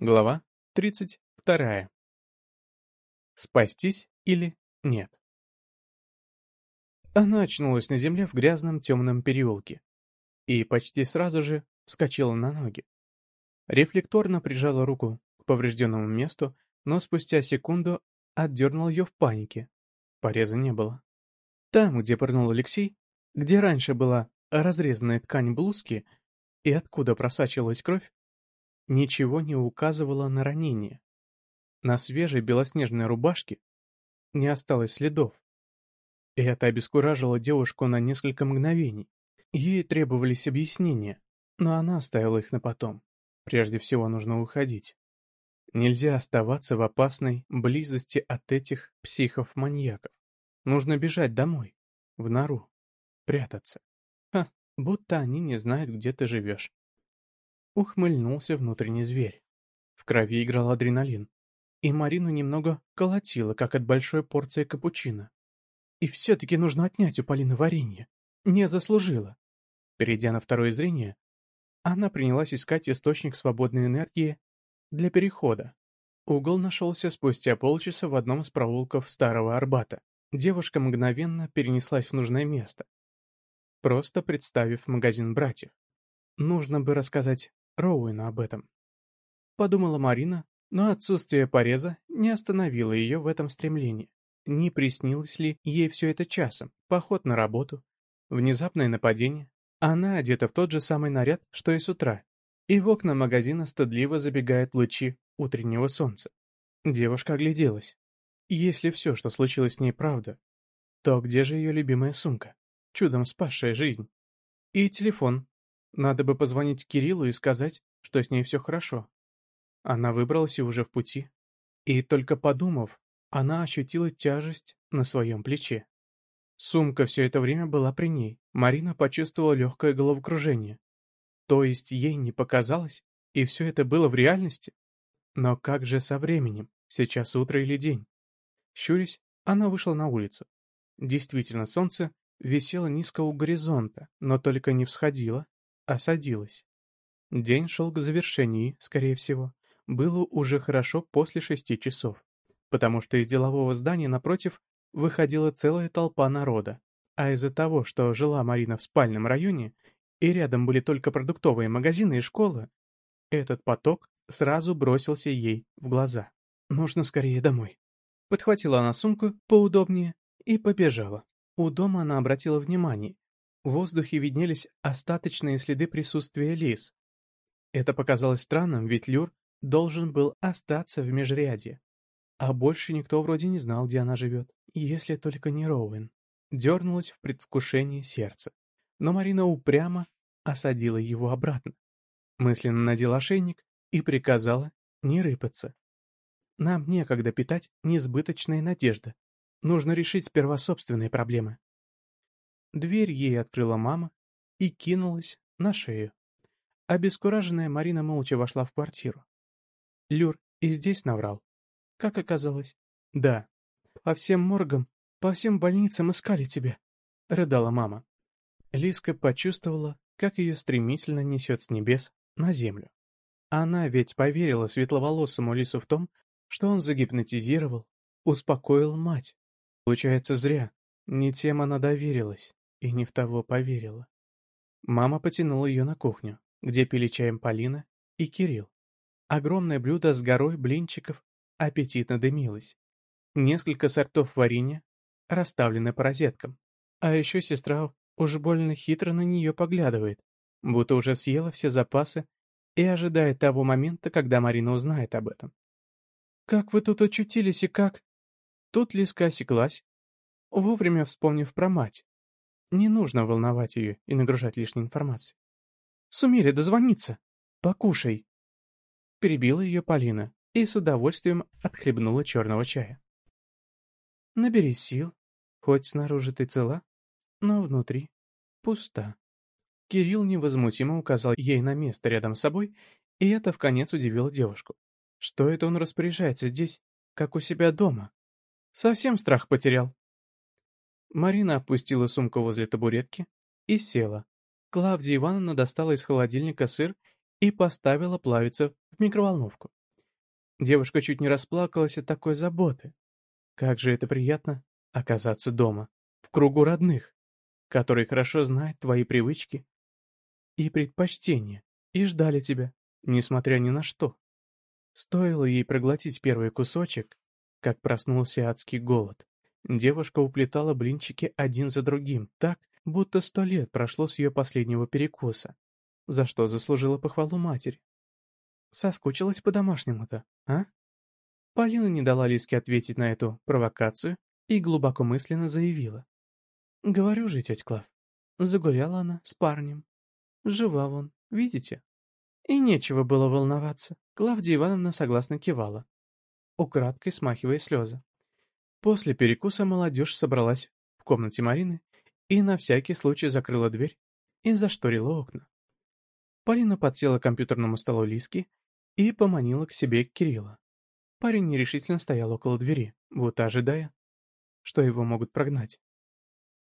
Глава 32. Спастись или нет? Она очнулась на земле в грязном темном переулке и почти сразу же вскочила на ноги. Рефлекторно прижала руку к поврежденному месту, но спустя секунду отдернул ее в панике. Пореза не было. Там, где пырнул Алексей, где раньше была разрезанная ткань блузки и откуда просачивалась кровь, ничего не указывало на ранение. На свежей белоснежной рубашке не осталось следов. И это обескуражило девушку на несколько мгновений. Ей требовались объяснения, но она оставила их на потом. Прежде всего нужно уходить. Нельзя оставаться в опасной близости от этих психов-маньяков. Нужно бежать домой, в нору, прятаться. Ха, будто они не знают, где ты живешь. Ухмыльнулся внутренний зверь. В крови играл адреналин. И Марину немного колотило, как от большой порции капучино. И все-таки нужно отнять у Полины варенье. Не заслужила. Перейдя на второе зрение, она принялась искать источник свободной энергии для перехода. Угол нашелся спустя полчаса в одном из проулков Старого Арбата. Девушка мгновенно перенеслась в нужное место, просто представив магазин братьев. Нужно бы рассказать Роуэна об этом. Подумала Марина, но отсутствие пореза не остановило ее в этом стремлении. Не приснилось ли ей все это часом? Поход на работу, внезапное нападение. Она одета в тот же самый наряд, что и с утра, и в окна магазина стыдливо забегают лучи утреннего солнца. Девушка огляделась. Если все, что случилось с ней, правда, то где же ее любимая сумка, чудом спасшая жизнь? И телефон, надо бы позвонить Кириллу и сказать, что с ней все хорошо. Она выбралась и уже в пути. И только подумав, она ощутила тяжесть на своем плече. Сумка все это время была при ней. Марина почувствовала легкое головокружение. То есть ей не показалось, и все это было в реальности? Но как же со временем? Сейчас утро или день? Щурясь, она вышла на улицу. Действительно, солнце висело низко у горизонта, но только не всходило, осадилась. День шел к завершению, скорее всего. Было уже хорошо после шести часов, потому что из делового здания напротив выходила целая толпа народа. А из-за того, что жила Марина в спальном районе, и рядом были только продуктовые магазины и школа, этот поток сразу бросился ей в глаза. «Нужно скорее домой». Подхватила она сумку поудобнее и побежала. У дома она обратила внимание, в воздухе виднелись остаточные следы присутствия лис. Это показалось странным, ведь Люр должен был остаться в межряде. А больше никто вроде не знал, где она живет, если только не Роуэн. Дернулась в предвкушении сердца. Но Марина упрямо осадила его обратно. Мысленно надела ошейник и приказала не рыпаться. Нам некогда питать несбыточные надежды. Нужно решить сперва собственные проблемы. Дверь ей открыла мама и кинулась на шею. Обескураженная Марина молча вошла в квартиру. Люр и здесь наврал. Как оказалось? Да. По всем моргам, по всем больницам искали тебя, — рыдала мама. Лиска почувствовала, как ее стремительно несет с небес на землю. Она ведь поверила светловолосому лису в том, что он загипнотизировал, успокоил мать. Получается, зря. Не тем она доверилась и не в того поверила. Мама потянула ее на кухню, где пили чаем Полина и Кирилл. Огромное блюдо с горой блинчиков аппетитно дымилось. Несколько сортов варенья расставлены по розеткам. А еще сестра уж больно хитро на нее поглядывает, будто уже съела все запасы и ожидает того момента, когда Марина узнает об этом. «Как вы тут очутились и как?» Тут Лиска осеклась, вовремя вспомнив про мать, не нужно волновать ее и нагружать лишней информацией. «Сумели дозвониться. Покушай!» Перебила ее Полина и с удовольствием отхлебнула черного чая. «Набери сил. Хоть снаружи ты цела, но внутри пуста». Кирилл невозмутимо указал ей на место рядом с собой, и это в конец удивило девушку. Что это он распоряжается здесь, как у себя дома? Совсем страх потерял. Марина опустила сумку возле табуретки и села. Клавдия Ивановна достала из холодильника сыр и поставила плавиться в микроволновку. Девушка чуть не расплакалась от такой заботы. Как же это приятно оказаться дома, в кругу родных, которые хорошо знают твои привычки и предпочтения, и ждали тебя, несмотря ни на что. Стоило ей проглотить первый кусочек, как проснулся адский голод. Девушка уплетала блинчики один за другим, так, будто сто лет прошло с ее последнего перекуса, за что заслужила похвалу матери. Соскучилась по-домашнему-то, а? Полина не дала Лиске ответить на эту провокацию и глубоко мысленно заявила. «Говорю же, тетя Клав, загуляла она с парнем. Жива вон, видите?» И нечего было волноваться. Клавдия Ивановна согласно кивала, украдкой смахивая слезы. После перекуса молодежь собралась в комнате Марины и на всякий случай закрыла дверь и зашторила окна. Полина подсела к компьютерному столу Лиски и поманила к себе Кирилла. Парень нерешительно стоял около двери, будто ожидая, что его могут прогнать.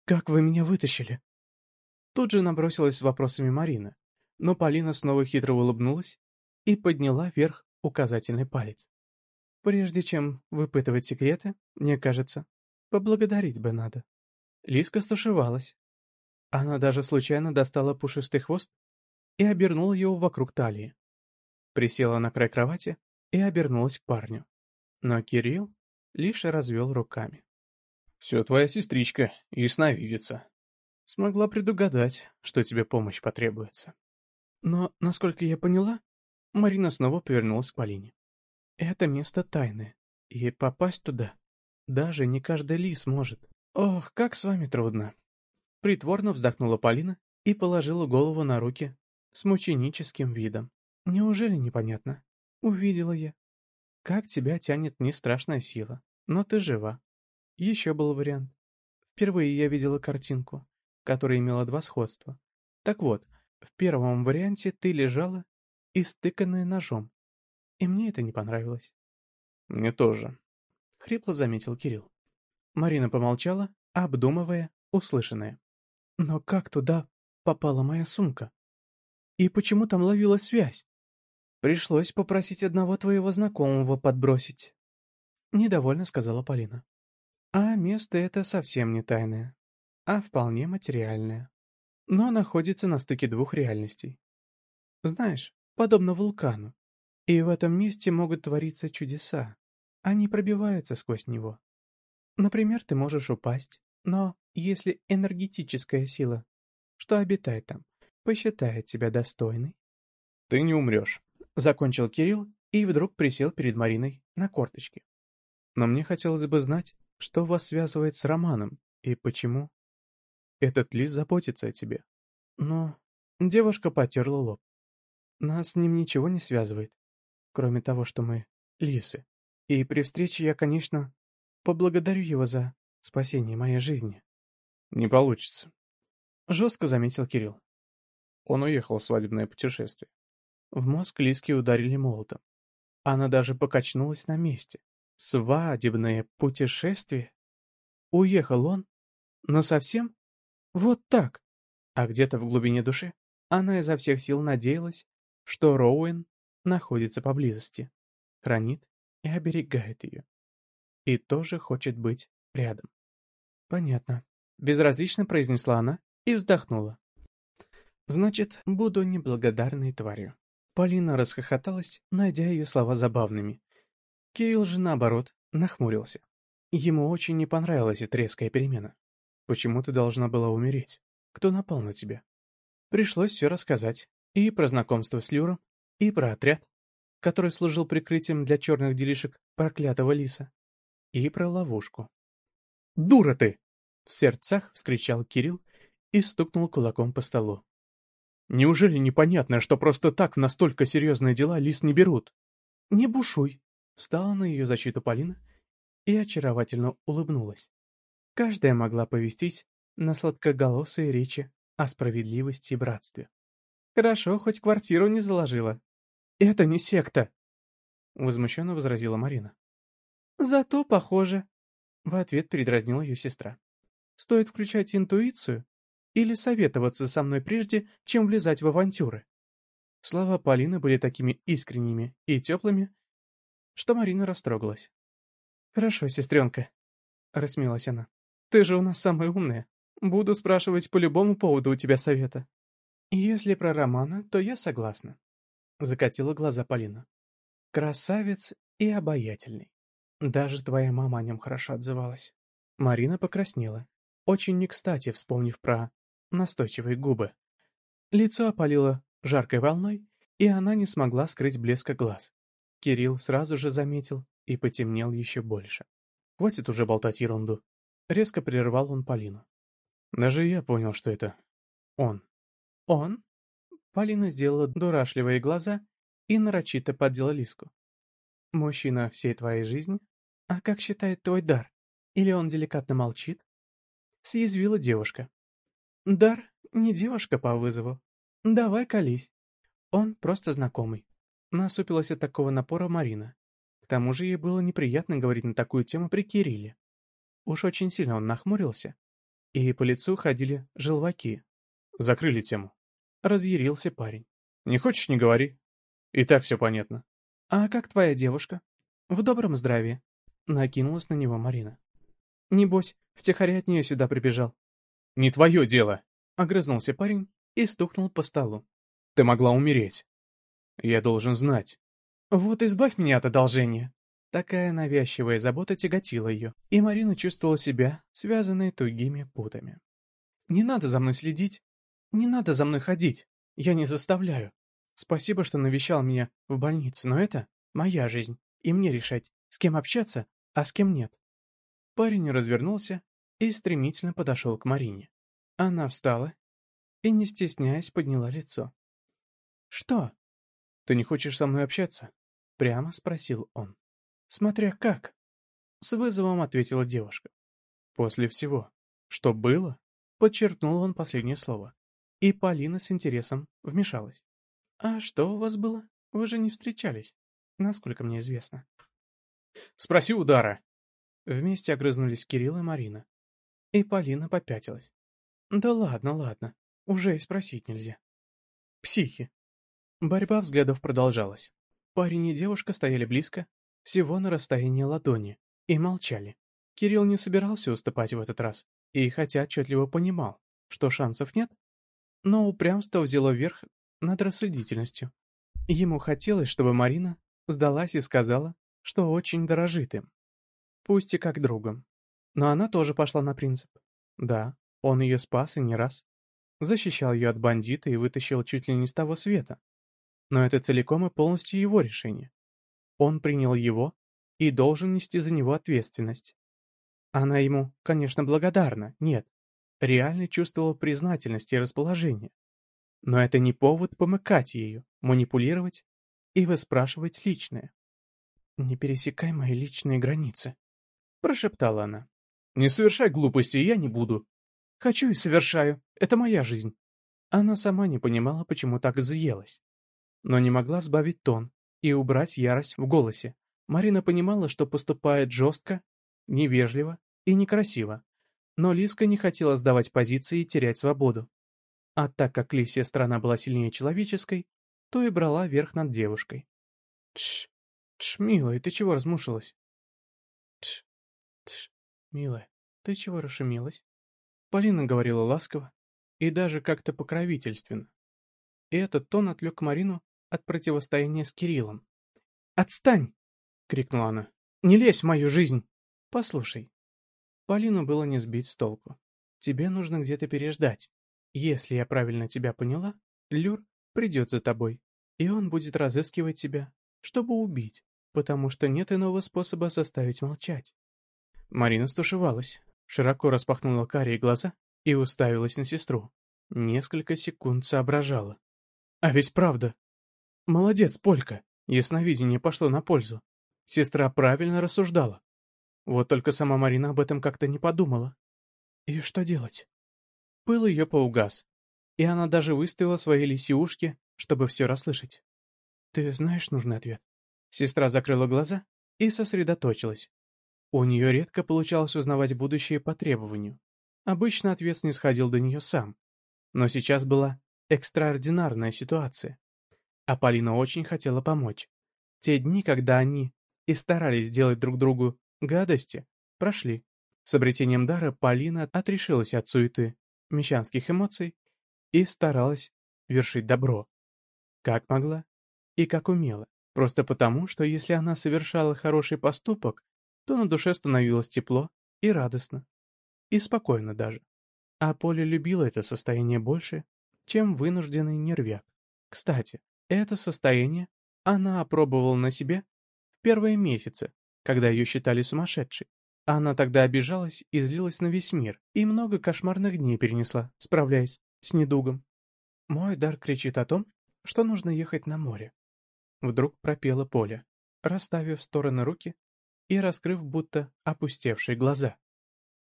«Как вы меня вытащили?» Тут же набросилась с вопросами Марина, но Полина снова хитро улыбнулась и подняла вверх указательный палец. Прежде чем выпытывать секреты, мне кажется, поблагодарить бы надо. Лиска стушевалась. Она даже случайно достала пушистый хвост и обернула его вокруг талии. Присела на край кровати и обернулась к парню. Но Кирилл лишь развел руками. «Все твоя сестричка, ясновидится. Смогла предугадать, что тебе помощь потребуется». Но, насколько я поняла, Марина снова повернулась к Полине. Это место тайное, и попасть туда даже не каждый лис может. Ох, как с вами трудно. Притворно вздохнула Полина и положила голову на руки с мученическим видом. Неужели непонятно? Увидела я. Как тебя тянет не страшная сила, но ты жива. Еще был вариант. Впервые я видела картинку, которая имела два сходства. Так вот, в первом варианте ты лежала, истыканная ножом. И мне это не понравилось. Мне тоже. Хрипло заметил Кирилл. Марина помолчала, обдумывая услышанное. Но как туда попала моя сумка? И почему там ловила связь? Пришлось попросить одного твоего знакомого подбросить. Недовольно сказала Полина. А место это совсем не тайное, а вполне материальное но находится на стыке двух реальностей. Знаешь, подобно вулкану. И в этом месте могут твориться чудеса. Они пробиваются сквозь него. Например, ты можешь упасть, но если энергетическая сила, что обитает там, посчитает тебя достойной... Ты не умрешь, — закончил Кирилл и вдруг присел перед Мариной на корточки. Но мне хотелось бы знать, что вас связывает с Романом и почему этот лис заботится о тебе. Но девушка потерла лоб. Нас с ним ничего не связывает, кроме того, что мы лисы. И при встрече я, конечно, поблагодарю его за спасение моей жизни. Не получится. Жестко заметил Кирилл. Он уехал в свадебное путешествие. В мозг Лиски ударили молотом. Она даже покачнулась на месте. Свадебное путешествие? Уехал он? Но совсем? Вот так. А где-то в глубине души она изо всех сил надеялась, что Роуэн находится поблизости, хранит и оберегает ее. И тоже хочет быть рядом. Понятно. Безразлично произнесла она и вздохнула. Значит, буду неблагодарной тварью. Полина расхохоталась, найдя ее слова забавными. Кирилл же, наоборот, нахмурился. Ему очень не понравилась эта резкая перемена. Почему ты должна была умереть? Кто напал на тебя? Пришлось все рассказать. И про знакомство с Люром, и про отряд, который служил прикрытием для черных делишек проклятого лиса, и про ловушку. «Дура ты!» — в сердцах вскричал Кирилл и стукнул кулаком по столу. «Неужели непонятно, что просто так в настолько серьезные дела лис не берут?» «Не бушуй!» — встала на ее защиту Полина и очаровательно улыбнулась. Каждая могла повестись на сладкоголосые речи о справедливости и братстве. Хорошо, хоть квартиру не заложила. Это не секта, возмущенно возразила Марина. Зато похоже. В ответ передразнила ее сестра. Стоит включать интуицию или советоваться со мной прежде, чем влезать в авантюры. Слова Полины были такими искренними и теплыми, что Марина растрогалась. «Хорошо, сестренка», — рассмеялась она. «Ты же у нас самая умная. Буду спрашивать по любому поводу у тебя совета». «Если про Романа, то я согласна», — закатила глаза Полина. «Красавец и обаятельный. Даже твоя мама о нем хорошо отзывалась». Марина покраснела, очень не кстати вспомнив про настойчивые губы. Лицо опалило жаркой волной, и она не смогла скрыть блеска глаз. Кирилл сразу же заметил и потемнел еще больше. «Хватит уже болтать ерунду». Резко прервал он Полину. Даже я понял, что это он. «Он?» Полина сделала дурашливые глаза и нарочито поддела Лиску. «Мужчина всей твоей жизни? А как считает твой дар? Или он деликатно молчит?» Съязвила девушка. «Дар не девушка по вызову. Давай колись. Он просто знакомый». Насупилась от такого напора Марина. К тому же ей было неприятно говорить на такую тему при Кирилле. Уж очень сильно он нахмурился, и по лицу ходили желваки. Закрыли тему. Разъярился парень. «Не хочешь, не говори. И так все понятно». «А как твоя девушка?» «В добром здравии», — накинулась на него Марина. «Небось, втихаря от нее сюда прибежал». «Не твое дело», — огрызнулся парень и стукнул по столу. «Ты могла умереть. Я должен знать». «Вот избавь меня от одолжения». Такая навязчивая забота тяготила ее, и Марина чувствовала себя связанной тугими путами. «Не надо за мной следить не надо за мной ходить. Я не заставляю. Спасибо, что навещал меня в больнице, но это моя жизнь, и мне решать, с кем общаться, а с кем нет. Парень развернулся и стремительно подошел к Марине. Она встала и, не стесняясь, подняла лицо. «Что? Ты не хочешь со мной общаться?» — прямо спросил он. «Смотря как?» — с вызовом ответила девушка. «После всего, что было?» — подчеркнул он последнее слово. И Полина с интересом вмешалась. «А что у вас было? Вы же не встречались, насколько мне известно». «Спроси удара». Вместе огрызнулись Кирилл и Марина. И Полина попятилась. «Да ладно, ладно, уже и спросить нельзя». «Психи». Борьба взглядов продолжалась. Парень и девушка стояли близко, всего на расстоянии ладони, и молчали. Кирилл не собирался уступать в этот раз, и хотя отчетливо понимал, что шансов нет, но упрямство взяло верх над рассудительностью. Ему хотелось, чтобы Марина сдалась и сказала, что очень дорожит им. Пусть и как другом. Но она тоже пошла на принцип. Да, он ее спас и не раз. Защищал ее от бандита и вытащил чуть ли не с того света. Но это целиком и полностью его решение. Он принял его и должен нести за него ответственность. Она ему, конечно, благодарна, нет реально чувствовала признательность и расположение. Но это не повод помыкать ею, манипулировать и выспрашивать личное. «Не пересекай мои личные границы», — прошептала она. «Не совершай глупости, я не буду». «Хочу и совершаю. Это моя жизнь». Она сама не понимала, почему так взъелась. Но не могла сбавить тон и убрать ярость в голосе. Марина понимала, что поступает жестко, невежливо и некрасиво, но Лиска не хотела сдавать позиции и терять свободу. А так как лисья страна была сильнее человеческой, то и брала верх над девушкой. «Тш, тш, милая, ты чего размушилась?» «Тш, тш, милая, ты чего расшумелась?» Полина говорила ласково и даже как-то покровительственно. И этот тон отвлек Марину от противостояния с Кириллом. «Отстань!» — крикнула она. «Не лезь в мою жизнь!» «Послушай, Полину было не сбить с толку. Тебе нужно где-то переждать. Если я правильно тебя поняла, Люр придет за тобой, и он будет разыскивать тебя, чтобы убить, потому что нет иного способа заставить молчать. Марина стушевалась, широко распахнула карие глаза и уставилась на сестру. Несколько секунд соображала. А ведь правда. Молодец, Полька, ясновидение пошло на пользу. Сестра правильно рассуждала. Вот только сама Марина об этом как-то не подумала. И что делать? Пыл ее поугас, и она даже выставила свои лисиушки, чтобы все расслышать. Ты знаешь нужный ответ? Сестра закрыла глаза и сосредоточилась. У нее редко получалось узнавать будущее по требованию. Обычно ответ не сходил до нее сам. Но сейчас была экстраординарная ситуация. А Полина очень хотела помочь. Те дни, когда они и старались сделать друг другу гадости, прошли. С обретением дара Полина отрешилась от суеты, мещанских эмоций и старалась вершить добро. Как могла и как умела. Просто потому, что если она совершала хороший поступок, то на душе становилось тепло и радостно. И спокойно даже. А Поля любила это состояние больше, чем вынужденный нервяк. Кстати, это состояние она опробовала на себе в первые месяцы, когда ее считали сумасшедшей. Она тогда обижалась и злилась на весь мир, и много кошмарных дней перенесла, справляясь с недугом. Мой дар кричит о том, что нужно ехать на море. Вдруг пропела Поля, расставив в стороны руки и раскрыв будто опустевшие глаза.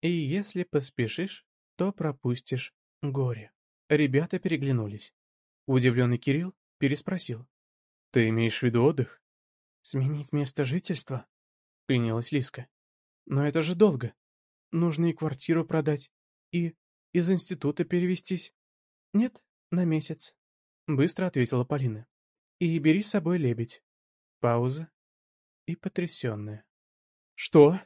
И если поспешишь, то пропустишь горе. Ребята переглянулись. Удивленный Кирилл переспросил. «Ты имеешь в виду отдых?» «Сменить место жительства?» — принялась Лиска. «Но это же долго. Нужно и квартиру продать, и из института перевестись». «Нет, на месяц», — быстро ответила Полина. «И бери с собой лебедь». Пауза и потрясенная. «Что?»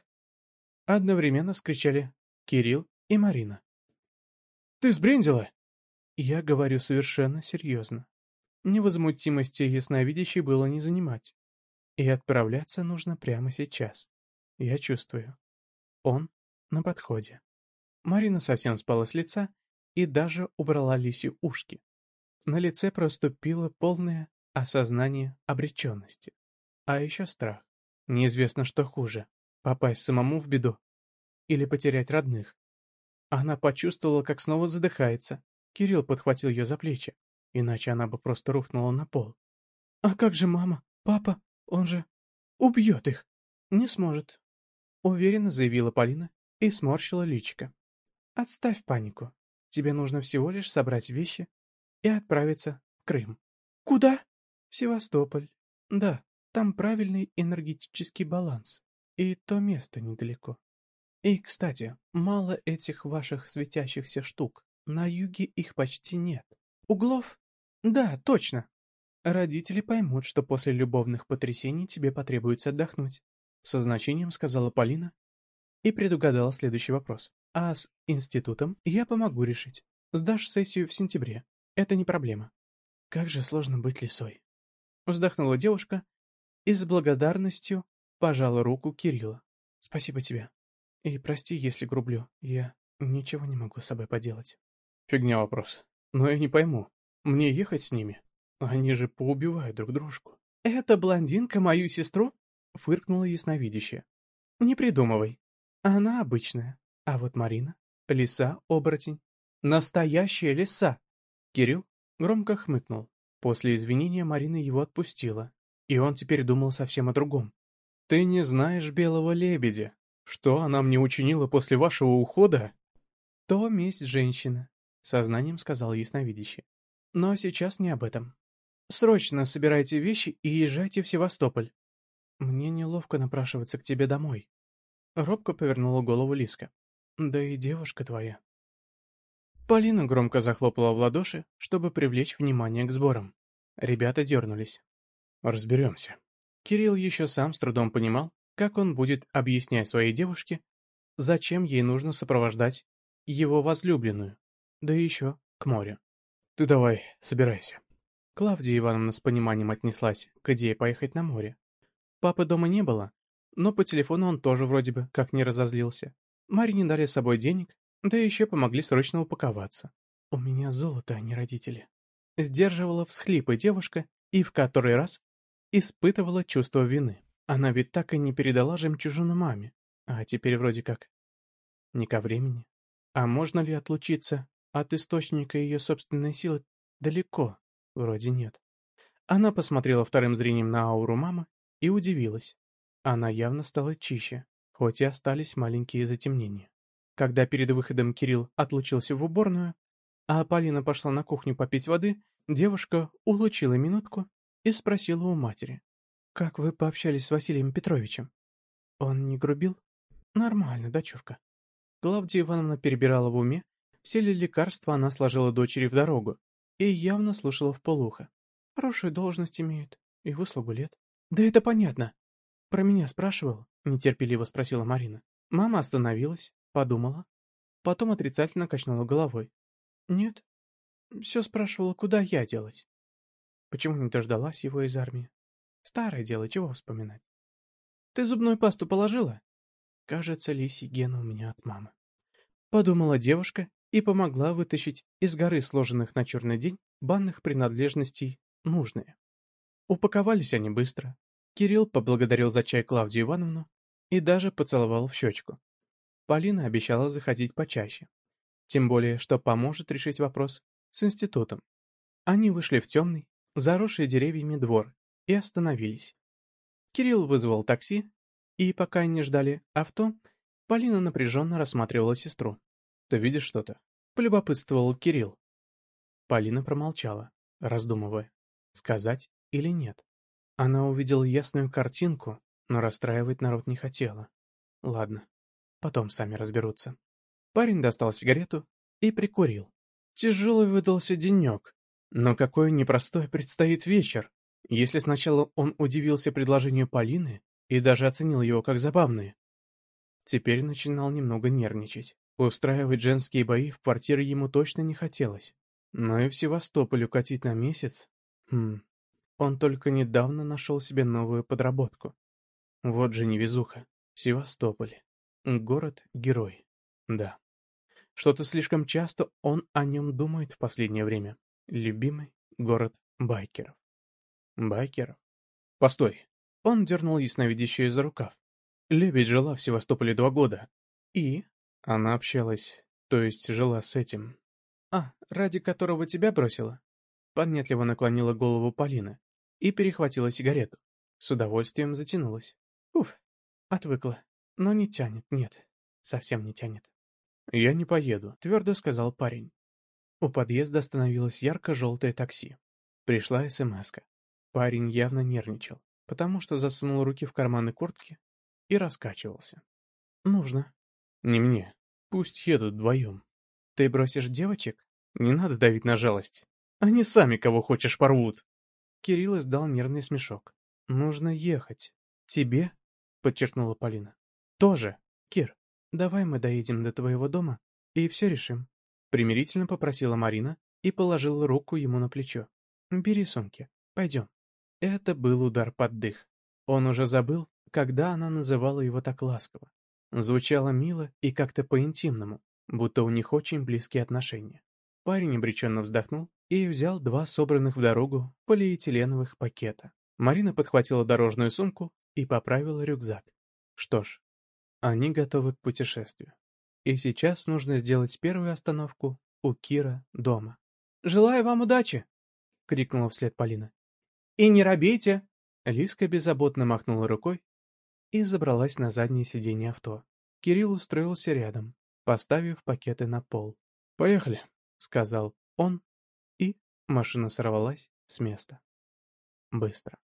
Одновременно скричали Кирилл и Марина. «Ты сбрендила?» Я говорю совершенно серьезно. Невозмутимости ясновидящей было не занимать. И отправляться нужно прямо сейчас. Я чувствую. Он на подходе. Марина совсем спала с лица и даже убрала лисью ушки. На лице проступило полное осознание обреченности. А еще страх. Неизвестно, что хуже — попасть самому в беду или потерять родных. Она почувствовала, как снова задыхается. Кирилл подхватил ее за плечи, иначе она бы просто рухнула на пол. «А как же мама? Папа? Он же убьет их!» «Не сможет», — уверенно заявила Полина и сморщила личико. «Отставь панику. Тебе нужно всего лишь собрать вещи и отправиться в Крым». «Куда?» «В Севастополь. Да, там правильный энергетический баланс. И то место недалеко. И, кстати, мало этих ваших светящихся штук. На юге их почти нет. Углов? Да, точно. Родители поймут, что после любовных потрясений тебе потребуется отдохнуть. Со значением сказала Полина и предугадала следующий вопрос. А с институтом я помогу решить. Сдашь сессию в сентябре. Это не проблема. Как же сложно быть лисой. Вздохнула девушка и с благодарностью пожала руку Кирилла. Спасибо тебе. И прости, если грублю. Я ничего не могу с собой поделать. Фигня вопрос. Но я не пойму. Мне ехать с ними? Они же поубивают друг дружку. «Эта блондинка мою сестру?» — фыркнула ясновидящая. «Не придумывай. Она обычная. А вот Марина — лиса-оборотень. Настоящая лиса!» Кирилл громко хмыкнул. После извинения Марина его отпустила, и он теперь думал совсем о другом. «Ты не знаешь белого лебедя», что она мне учинила после вашего ухода? То месть женщина, сознанием сказал ясновидящий. Но сейчас не об этом. Срочно собирайте вещи и езжайте в Севастополь. Мне неловко напрашиваться к тебе домой. Робко повернула голову Лиска. Да и девушка твоя. Полина громко захлопала в ладоши, чтобы привлечь внимание к сборам. Ребята дернулись. Разберемся. Кирилл еще сам с трудом понимал, как он будет объяснять своей девушке, зачем ей нужно сопровождать его возлюбленную, да еще к морю. «Ты давай, собирайся». Клавдия Ивановна с пониманием отнеслась к идее поехать на море. Папы дома не было, но по телефону он тоже вроде бы как не разозлился. Маре дали с собой денег, да еще помогли срочно упаковаться. «У меня золото, а не родители». Сдерживала всхлипы девушка и в который раз испытывала чувство вины. Она ведь так и не передала жемчужину маме, а теперь вроде как не ко времени. А можно ли отлучиться от источника ее собственной силы далеко? Вроде нет. Она посмотрела вторым зрением на ауру мамы и удивилась. Она явно стала чище, хоть и остались маленькие затемнения. Когда перед выходом Кирилл отлучился в уборную, а Полина пошла на кухню попить воды, девушка улучила минутку и спросила у матери. «Как вы пообщались с Василием Петровичем? Он не грубил?» «Нормально, дочурка». Клавдия Ивановна перебирала в уме, все ли лекарства она сложила дочери в дорогу, и явно слушала в полухо. «Хорошую должность имеет, и выслугу лет». «Да это понятно. про меня спрашивал?» — нетерпеливо спросила Марина. Мама остановилась, подумала, потом отрицательно качнула головой. «Нет, все спрашивала, куда я делать. Почему не дождалась его из армии? Старое дело, чего вспоминать. Ты зубную пасту положила? Кажется, лисий ген у меня от мамы. Подумала девушка и помогла вытащить из горы сложенных на черный день банных принадлежностей нужные. Упаковались они быстро. Кирилл поблагодарил за чай Клавдию Ивановну и даже поцеловал в щечку. Полина обещала заходить почаще. Тем более, что поможет решить вопрос с институтом. Они вышли в темный, заросший деревьями двор и остановились. Кирилл вызвал такси, и пока они ждали авто, Полина напряженно рассматривала сестру. «Ты видишь что-то?» — полюбопытствовал Кирилл. Полина промолчала, раздумывая, сказать или нет. Она увидела ясную картинку, но расстраивать народ не хотела. Ладно, потом сами разберутся. Парень достал сигарету и прикурил. Тяжелый выдался денек, но какой непростой предстоит вечер. Если сначала он удивился предложению Полины и даже оценил его как забавное, теперь начинал немного нервничать. Устраивать женские бои в квартире ему точно не хотелось. Но и в Севастополь укатить на месяц? Хм, он только недавно нашел себе новую подработку. Вот же невезуха. Севастополь. Город-герой. Да. Что-то слишком часто он о нем думает в последнее время. Любимый город байкеров. Байкеров? Постой. Он дернул ясновидящую за рукав. Лебедь жила в Севастополе два года. И? Она общалась, то есть жила с этим. А, ради которого тебя бросила? Поднятливо наклонила голову Полина и перехватила сигарету. С удовольствием затянулась. Уф, отвыкла. Но не тянет, нет, совсем не тянет. «Я не поеду», — твердо сказал парень. У подъезда остановилось ярко-желтое такси. Пришла смс -ка. Парень явно нервничал, потому что засунул руки в карманы куртки и раскачивался. «Нужно». «Не мне. Пусть едут вдвоем». «Ты бросишь девочек?» «Не надо давить на жалость. Они сами кого хочешь порвут». Кирилл издал нервный смешок. «Нужно ехать. Тебе?» — подчеркнула Полина. «Тоже, Кир». «Давай мы доедем до твоего дома и все решим», — примирительно попросила Марина и положила руку ему на плечо. «Бери сумки, пойдем». Это был удар под дых. Он уже забыл, когда она называла его так ласково. Звучало мило и как-то по-интимному, будто у них очень близкие отношения. Парень обреченно вздохнул и взял два собранных в дорогу полиэтиленовых пакета. Марина подхватила дорожную сумку и поправила рюкзак. Что ж, они готовы к путешествию. И сейчас нужно сделать первую остановку у Кира дома. «Желаю вам удачи!» — крикнула вслед Полина. «И не робейте!» Лиска беззаботно махнула рукой и забралась на заднее сиденье авто. Кирилл устроился рядом, поставив пакеты на пол. «Поехали», — сказал он, и машина сорвалась с места. Быстро.